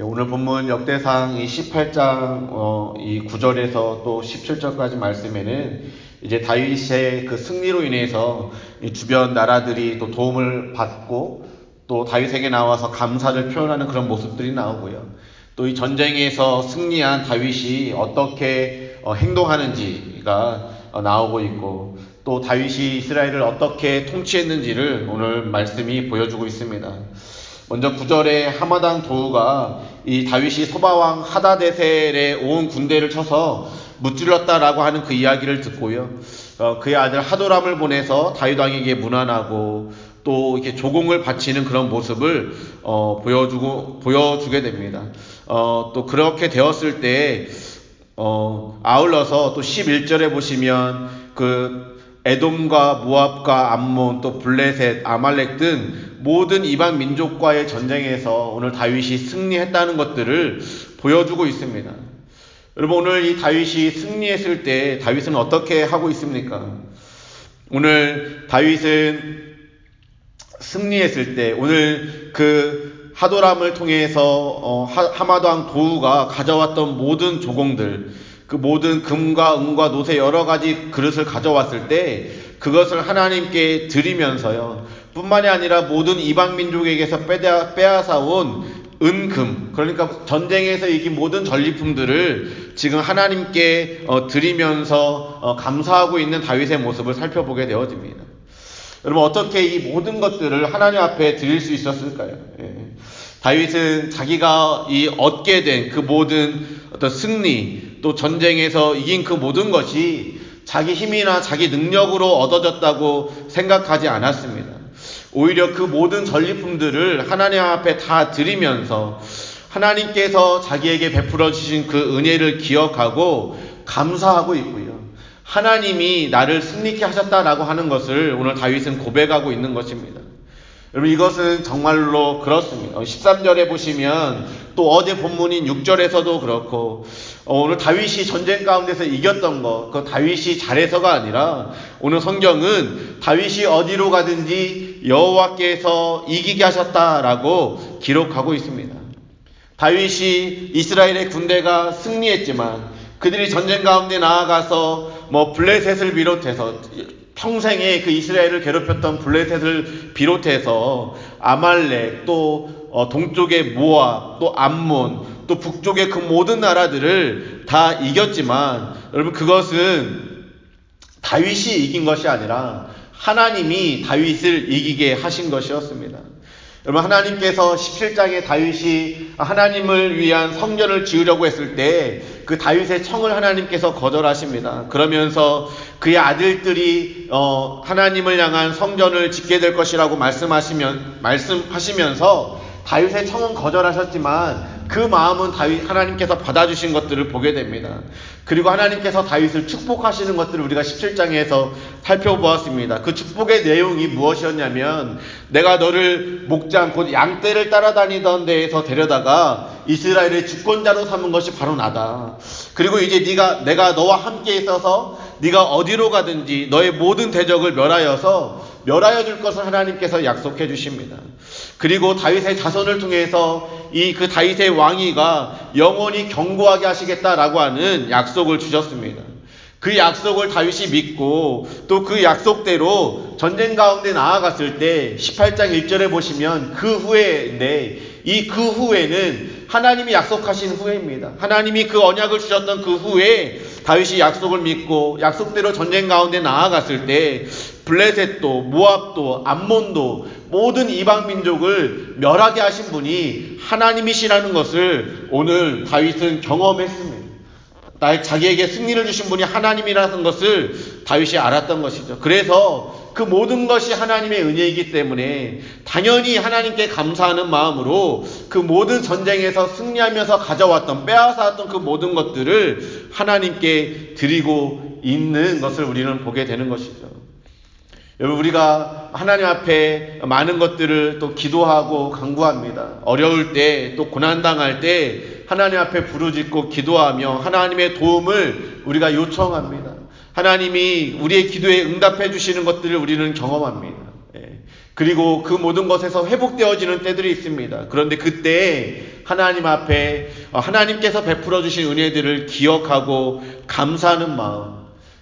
예, 오늘 본문 역대상 이 18장 어, 이 9절에서 또 17절까지 말씀에는 이제 다윗의 그 승리로 인해서 주변 나라들이 또 도움을 받고 또 다윗에게 나와서 감사를 표현하는 그런 모습들이 나오고요. 또 이 전쟁에서 승리한 다윗이 어떻게 어, 행동하는지가 어, 나오고 있고 또 다윗이 이스라엘을 어떻게 통치했는지를 오늘 말씀이 보여주고 있습니다. 먼저 9절에 하마당 도우가 이 다윗이 소바왕 하다데셀에 온 군대를 쳐서 무찔렀다라고 하는 그 이야기를 듣고요. 어, 그의 아들 하도람을 보내서 다윗 왕에게 문안하고 또 이렇게 조공을 바치는 그런 모습을 어, 보여주고 보여주게 됩니다. 어, 또 그렇게 되었을 때 어, 아울러서 또 11절에 보시면 그 에돔과 모압과 암몬 또 블레셋 아말렉 등 모든 이방 민족과의 전쟁에서 오늘 다윗이 승리했다는 것들을 보여주고 있습니다. 여러분 오늘 이 다윗이 승리했을 때 다윗은 어떻게 하고 있습니까? 오늘 다윗은 승리했을 때 오늘 그 하도람을 통해서 어, 하마도왕 도우가 가져왔던 모든 조공들 그 모든 금과 은과 노새 여러 가지 그릇을 가져왔을 때 그것을 하나님께 드리면서요. 뿐만이 아니라 모든 이방 민족에게서 빼앗아 온 은금 그러니까 전쟁에서 이긴 모든 전리품들을 지금 하나님께 어, 드리면서 어, 감사하고 있는 다윗의 모습을 살펴보게 되어집니다. 여러분 어떻게 이 모든 것들을 하나님 앞에 드릴 수 있었을까요? 예. 다윗은 자기가 이 얻게 된 그 모든 어떤 승리 또 전쟁에서 이긴 그 모든 것이 자기 힘이나 자기 능력으로 얻어졌다고 생각하지 않았습니다. 오히려 그 모든 전리품들을 하나님 앞에 다 드리면서 하나님께서 자기에게 베풀어 주신 그 은혜를 기억하고 감사하고 있고요. 하나님이 나를 승리케 하셨다라고 하는 것을 오늘 다윗은 고백하고 있는 것입니다. 여러분 이것은 정말로 그렇습니다. 13절에 보시면 또 어제 본문인 6절에서도 그렇고 어, 오늘 다윗이 전쟁 가운데서 이겼던 것, 그 다윗이 잘해서가 아니라 오늘 성경은 다윗이 어디로 가든지 여호와께서 이기게 하셨다라고 기록하고 있습니다. 다윗이 이스라엘의 군대가 승리했지만 그들이 전쟁 가운데 나아가서 뭐 블레셋을 비롯해서 평생에 그 이스라엘을 괴롭혔던 블레셋을 비롯해서 아말렉 또 어, 동쪽의 모압 또 암몬 또 북쪽의 그 모든 나라들을 다 이겼지만 여러분 그것은 다윗이 이긴 것이 아니라 하나님이 다윗을 이기게 하신 것이었습니다. 여러분 하나님께서 17장에 다윗이 하나님을 위한 성전을 지으려고 했을 때 그 다윗의 청을 하나님께서 거절하십니다. 그러면서 그의 아들들이 어 하나님을 향한 성전을 짓게 될 것이라고 말씀하시면 말씀하시면서 다윗의 청은 거절하셨지만 그 마음은 다윗 하나님께서 받아주신 것들을 보게 됩니다. 그리고 하나님께서 다윗을 축복하시는 것들을 우리가 17장에서 살펴보았습니다. 그 축복의 내용이 무엇이었냐면 내가 너를 목장 곧 양떼를 따라다니던 데에서 데려다가 이스라엘의 주권자로 삼은 것이 바로 나다. 그리고 이제 네가 내가 너와 함께 있어서 네가 어디로 가든지 너의 모든 대적을 멸하여서 멸하여 줄 것을 하나님께서 약속해 주십니다. 그리고 다윗의 자손을 통해서 이 그 다윗의 왕위가 영원히 경고하게 하시겠다라고 하는 약속을 주셨습니다. 그 약속을 다윗이 믿고 또 그 약속대로 전쟁 가운데 나아갔을 때 18장 1절에 보시면 그 후에인데 이 그 후에는 하나님이 약속하신 후에입니다. 하나님이 그 언약을 주셨던 그 후에 다윗이 약속을 믿고 약속대로 전쟁 가운데 나아갔을 때 블레셋도 모압도 암몬도 모든 이방 민족을 멸하게 하신 분이 하나님이시라는 것을 오늘 다윗은 경험했습니다. 자기에게 승리를 주신 분이 하나님이라는 것을 다윗이 알았던 것이죠. 그래서 그 모든 것이 하나님의 은혜이기 때문에 당연히 하나님께 감사하는 마음으로 그 모든 전쟁에서 승리하면서 가져왔던 빼앗아왔던 그 모든 것들을 하나님께 드리고 있는 것을 우리는 보게 되는 것이죠. 여러분 우리가 하나님 앞에 많은 것들을 또 기도하고 강구합니다. 어려울 때 또 고난 당할 때 하나님 앞에 부르짖고 기도하며 하나님의 도움을 우리가 요청합니다. 하나님이 우리의 기도에 응답해 주시는 것들을 우리는 경험합니다. 예. 그리고 그 모든 것에서 회복되어지는 때들이 있습니다. 그런데 그때 하나님 앞에 어, 하나님께서 베풀어 주신 은혜들을 기억하고 감사하는 마음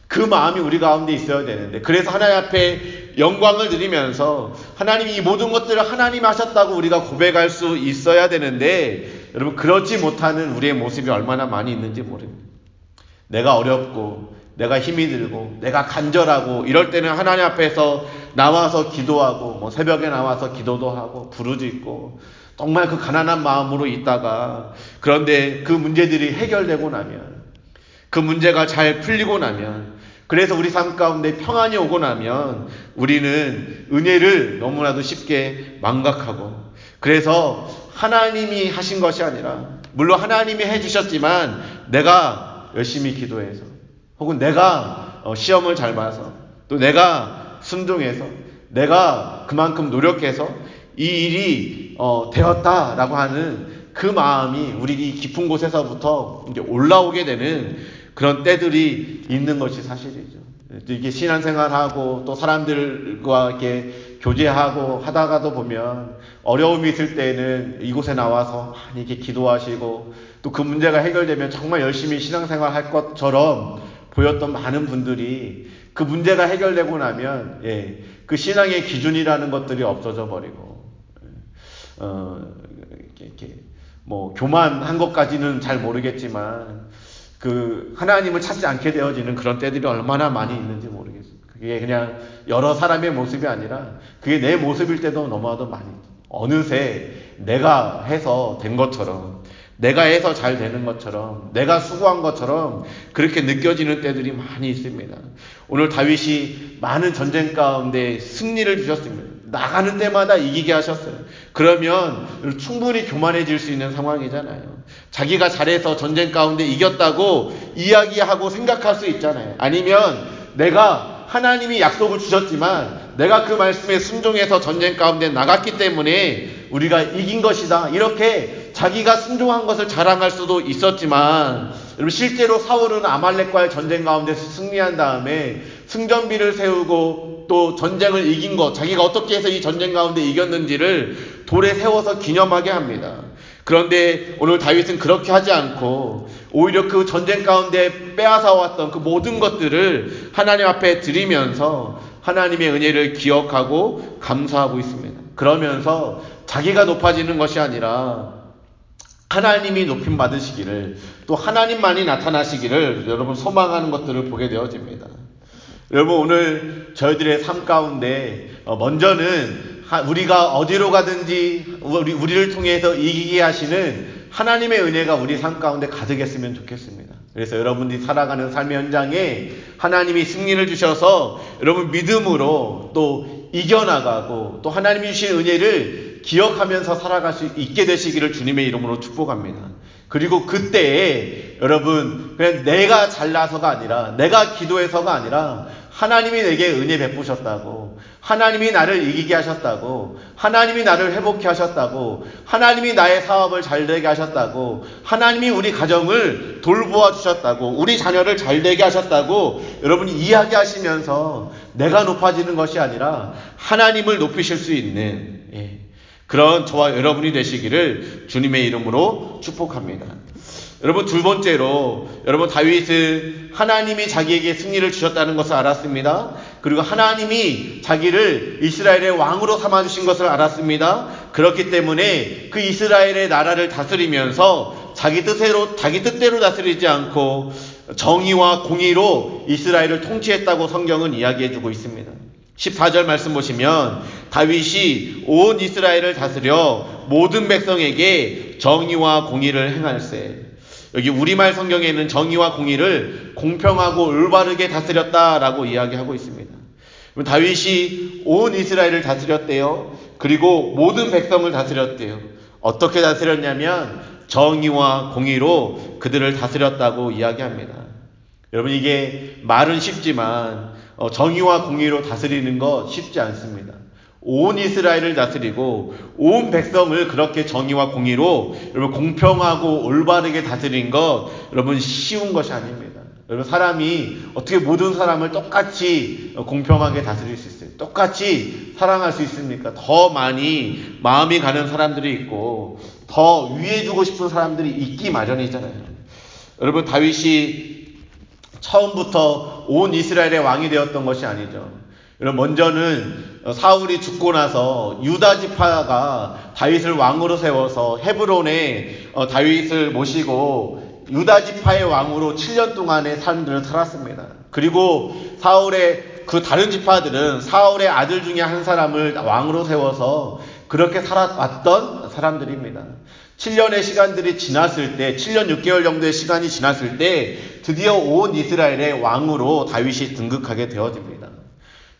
그 마음이 우리 가운데 있어야 되는데 그래서 하나님 앞에 영광을 드리면서 하나님이 이 모든 것들을 하나님 하셨다고 우리가 고백할 수 있어야 되는데 여러분 그렇지 못하는 우리의 모습이 얼마나 많이 있는지 모릅니다. 내가 어렵고 내가 힘이 들고 내가 간절하고 이럴 때는 하나님 앞에서 나와서 기도하고 뭐 새벽에 나와서 기도도 하고 부르짖고 정말 그 가난한 마음으로 있다가 그런데 그 문제들이 해결되고 나면 그 문제가 잘 풀리고 나면 그래서 우리 삶 가운데 평안이 오고 나면 우리는 은혜를 너무나도 쉽게 망각하고 그래서 하나님이 하신 것이 아니라 물론 하나님이 해주셨지만 내가 열심히 기도해서 혹은 내가 어, 시험을 잘 봐서 또 내가 순종해서 내가 그만큼 노력해서 이 일이 어, 되었다라고 하는 그 마음이 우리 깊은 곳에서부터 올라오게 되는 그런 때들이 있는 것이 사실이죠. 이게 신앙생활하고 또 사람들과 이렇게 교제하고 하다가도 보면 어려움이 있을 때는 이곳에 나와서 많이 이렇게 기도하시고 또 그 문제가 해결되면 정말 열심히 신앙생활 할 것처럼 보였던 많은 분들이 그 문제가 해결되고 나면 예, 그 신앙의 기준이라는 것들이 없어져 버리고 어, 이렇게, 이렇게 뭐 교만한 것까지는 잘 모르겠지만 그 하나님을 찾지 않게 되어지는 그런 때들이 얼마나 많이 있는지 모르겠어요. 그게 그냥 여러 사람의 모습이 아니라 그게 내 모습일 때도 너무나도 많이 어느새 내가 해서 된 것처럼 내가 해서 잘 되는 것처럼 내가 수고한 것처럼 그렇게 느껴지는 때들이 많이 있습니다. 오늘 다윗이 많은 전쟁 가운데 승리를 주셨습니다. 나가는 때마다 이기게 하셨어요. 그러면 충분히 교만해질 수 있는 상황이잖아요. 자기가 잘해서 전쟁 가운데 이겼다고 이야기하고 생각할 수 있잖아요. 아니면 내가 하나님이 약속을 주셨지만 내가 그 말씀에 순종해서 전쟁 가운데 나갔기 때문에 우리가 이긴 것이다. 이렇게 자기가 순종한 것을 자랑할 수도 있었지만 여러분 실제로 사울은 아말렉과의 전쟁 가운데서 승리한 다음에 승전비를 세우고 또 전쟁을 이긴 것, 자기가 어떻게 해서 이 전쟁 가운데 이겼는지를 돌에 세워서 기념하게 합니다. 그런데 오늘 다윗은 그렇게 하지 않고 오히려 그 전쟁 가운데 빼앗아 왔던 그 모든 것들을 하나님 앞에 드리면서 하나님의 은혜를 기억하고 감사하고 있습니다. 그러면서 자기가 높아지는 것이 아니라 하나님이 높임 받으시기를 또 하나님만이 나타나시기를 여러분 소망하는 것들을 보게 되어집니다. 여러분 오늘 저희들의 삶 가운데 어, 먼저는 우리가 어디로 가든지 우리를 통해서 이기게 하시는 하나님의 은혜가 우리 삶 가운데 가득했으면 좋겠습니다. 그래서 여러분들이 살아가는 삶의 현장에 하나님이 승리를 주셔서 여러분 믿음으로 또 이겨나가고 또 하나님이 주신 은혜를 기억하면서 살아갈 수 있게 되시기를 주님의 이름으로 축복합니다. 그리고 그때에 여러분 그냥 내가 잘나서가 아니라 내가 기도해서가 아니라 하나님이 내게 은혜 베푸셨다고, 하나님이 나를 이기게 하셨다고, 하나님이 나를 회복케 하셨다고, 하나님이 나의 사업을 잘 되게 하셨다고, 하나님이 우리 가정을 돌보아 주셨다고, 우리 자녀를 잘 되게 하셨다고 여러분이 이야기하시면서 내가 높아지는 것이 아니라 하나님을 높이실 수 있는 예, 그런 저와 여러분이 되시기를 주님의 이름으로 축복합니다. 여러분 두 번째로 여러분 다윗은 하나님이 자기에게 승리를 주셨다는 것을 알았습니다. 그리고 하나님이 자기를 이스라엘의 왕으로 삼아 주신 것을 알았습니다. 그렇기 때문에 그 이스라엘의 나라를 다스리면서 자기 뜻대로 자기 뜻대로 다스리지 않고 정의와 공의로 이스라엘을 통치했다고 성경은 이야기해 주고 있습니다. 14절 말씀 보시면 다윗이 온 이스라엘을 다스려 모든 백성에게 정의와 공의를 행할세 여기 우리말 성경에는 정의와 공의를 공평하고 올바르게 다스렸다라고 이야기하고 있습니다. 다윗이 온 이스라엘을 다스렸대요. 그리고 모든 백성을 다스렸대요. 어떻게 다스렸냐면 정의와 공의로 그들을 다스렸다고 이야기합니다. 여러분 이게 말은 쉽지만 어, 정의와 공의로 다스리는 거 쉽지 않습니다. 온 이스라엘을 다스리고 온 백성을 그렇게 정의와 공의로 여러분 공평하고 올바르게 다스린 것 여러분 쉬운 것이 아닙니다. 여러분 사람이 어떻게 모든 사람을 똑같이 공평하게 다스릴 수 있어요? 똑같이 사랑할 수 있습니까? 더 많이 마음이 가는 사람들이 있고 더 위해 주고 싶은 사람들이 있기 마련이잖아요. 여러분 다윗이 처음부터 온 이스라엘의 왕이 되었던 것이 아니죠. 여러분 먼저는 사울이 죽고 나서 유다 지파가 다윗을 왕으로 세워서 헤브론에 어, 다윗을 모시고 유다 지파의 왕으로 7년 동안의 삶들을 살았습니다. 그리고 사울의 그 다른 지파들은 사울의 아들 중에 한 사람을 왕으로 세워서 그렇게 살아왔던 사람들입니다. 7년의 시간들이 지났을 때, 7년 6개월 정도의 시간이 지났을 때, 드디어 온 이스라엘의 왕으로 다윗이 등극하게 되어집니다.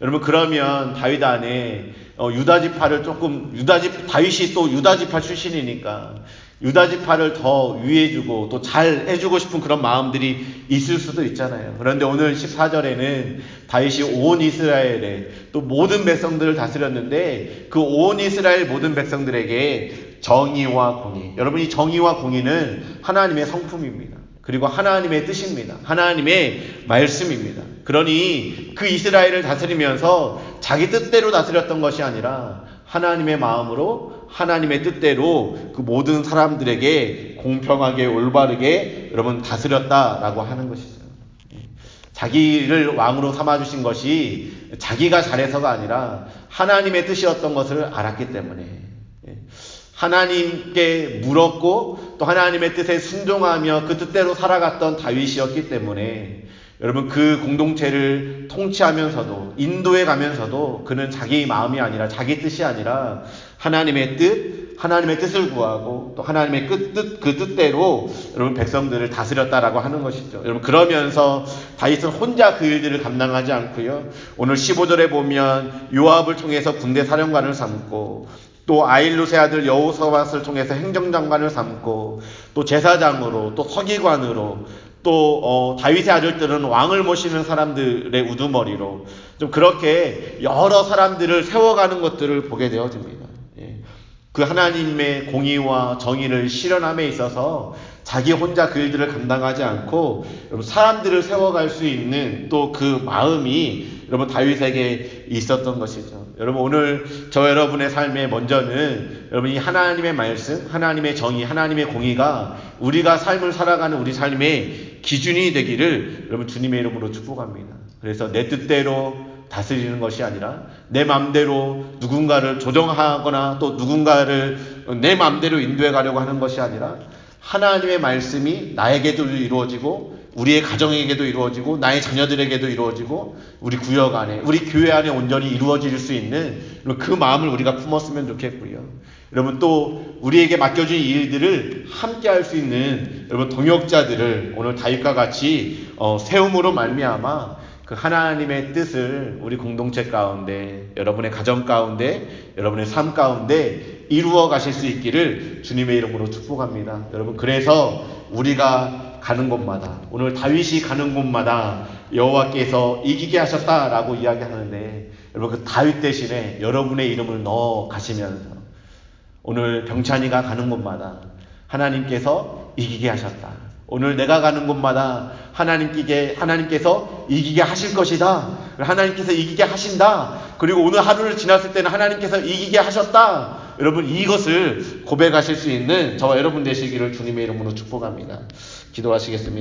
여러분, 그러면 다윗 안에 어, 유다지파를 조금, 유다지, 다윗이 또 유다지파 출신이니까, 유다지파를 더 위해주고 또 잘 해주고 싶은 그런 마음들이 있을 수도 있잖아요. 그런데 오늘 14절에는 다윗이 온 이스라엘에 또 모든 백성들을 다스렸는데 그 온 이스라엘 모든 백성들에게 정의와 공의. 여러분 이 정의와 공의는 하나님의 성품입니다. 그리고 하나님의 뜻입니다. 하나님의 말씀입니다. 그러니 그 이스라엘을 다스리면서 자기 뜻대로 다스렸던 것이 아니라 하나님의 마음으로 하나님의 뜻대로 그 모든 사람들에게 공평하게 올바르게 여러분 다스렸다라고 하는 것이죠. 자기를 왕으로 삼아주신 것이 자기가 잘해서가 아니라 하나님의 뜻이었던 것을 알았기 때문에 하나님께 물었고 또 하나님의 뜻에 순종하며 그 뜻대로 살아갔던 다윗이었기 때문에 여러분 그 공동체를 통치하면서도 인도해 가면서도 그는 자기 마음이 아니라 자기 뜻이 아니라 하나님의 뜻, 하나님의 뜻을 구하고 또 하나님의 그, 뜻, 그 뜻대로 여러분 백성들을 다스렸다라고 하는 것이죠. 여러분 그러면서 다윗은 혼자 그 일들을 감당하지 않고요. 오늘 15절에 보면 요압을 통해서 군대 사령관을 삼고 또 아일루세 아들 여호사밧을 통해서 행정장관을 삼고 또 제사장으로 또 서기관으로 또 어, 다윗의 아들들은 왕을 모시는 사람들의 우두머리로 좀 그렇게 여러 사람들을 세워가는 것들을 보게 되어집니다. 예. 그 하나님의 공의와 정의를 실현함에 있어서 자기 혼자 그 일들을 감당하지 않고 사람들을 세워갈 수 있는 또 그 마음이 여러분 다윗에게 있었던 것이죠. 여러분 오늘 저 여러분의 삶에 먼저는 여러분 이 하나님의 말씀, 하나님의 정의, 하나님의 공의가 우리가 삶을 살아가는 우리 삶의 기준이 되기를 여러분 주님의 이름으로 축복합니다. 그래서 내 뜻대로 다스리는 것이 아니라 내 마음대로 누군가를 조정하거나 또 누군가를 내 마음대로 인도해 가려고 하는 것이 아니라 하나님의 말씀이 나에게도 이루어지고 우리의 가정에게도 이루어지고 나의 자녀들에게도 이루어지고 우리 구역 안에 우리 교회 안에 온전히 이루어질 수 있는 그 마음을 우리가 품었으면 좋겠고요. 여러분 또 우리에게 맡겨진 일들을 함께 할 수 있는 여러분 동역자들을 오늘 다윗과 같이 어, 세움으로 말미암아 그 하나님의 뜻을 우리 공동체 가운데, 여러분의 가정 가운데, 여러분의 삶 가운데 이루어 가실 수 있기를 주님의 이름으로 축복합니다. 여러분, 그래서 우리가 가는 곳마다, 오늘 다윗이 가는 곳마다 여호와께서 이기게 하셨다라고 이야기하는데, 여러분 그 다윗 대신에 여러분의 이름을 넣어 가시면서 오늘 병찬이가 가는 곳마다 하나님께서 이기게 하셨다. 오늘 내가 가는 곳마다 하나님께, 하나님께서 이기게 하실 것이다. 하나님께서 이기게 하신다. 그리고 오늘 하루를 지났을 때는 하나님께서 이기게 하셨다. 여러분 이것을 고백하실 수 있는 저와 여러분 되시기를 주님의 이름으로 축복합니다. 기도하시겠습니다.